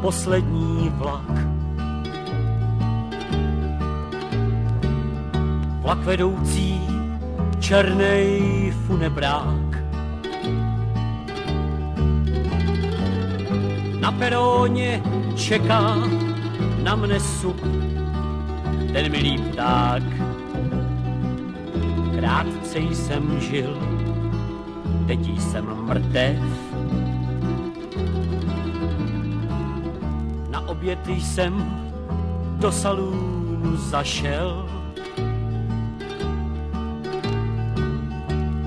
poslední vlak. Vlak vedoucí černej funebrák. Na peróně čeká na mne sup ten milý pták. Krátce jsem žil, teď jsem mrtev. Na oběd jsem do salúnu zašel.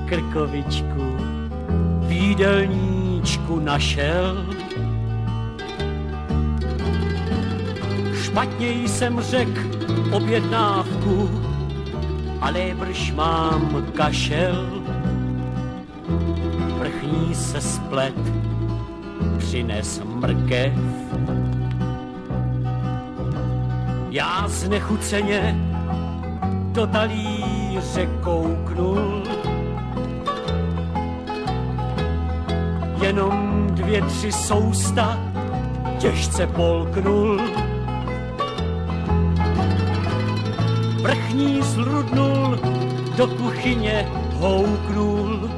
Krkovičku v jídelníčku našel. Špatně jsem řekl objednávku, ale brž mám kašel. Vrchní se splet, přines mrkev. Já znechuceně do talíře kouknul, jenom dvě, tři sousta těžce polknul. Vrchní zrudnul, do kuchyně houknul.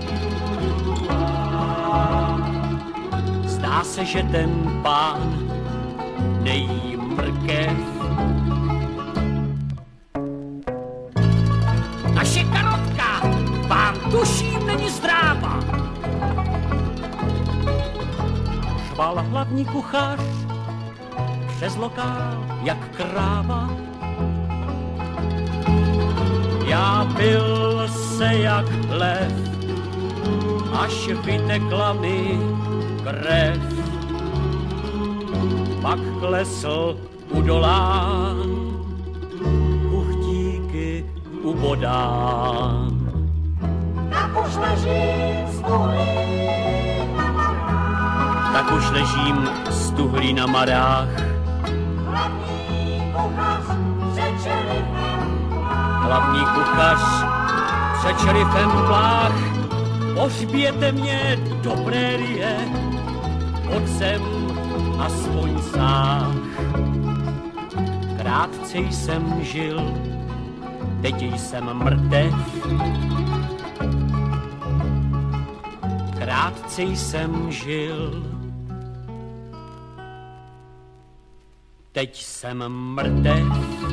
Zdá se, že ten pán nejí mrkev. Tuším není zdráva. Šval hlavní kuchař přes lokál jak kráva. Já byl se jak lev, až vytekla mi krev. Pak klesl udolán, kuchtíky ubodán. Tak už ležím stuhlý Tak už ležím stuhlý na marách, hlavní kuchař řečeli hlavní kuchař před šerifem plách. Pohřběte mě do prérie, pod sem aspoň sách. Krátce jsem žil, teď jsem mrtev. Krátce jsem žil, teď jsem mrtev.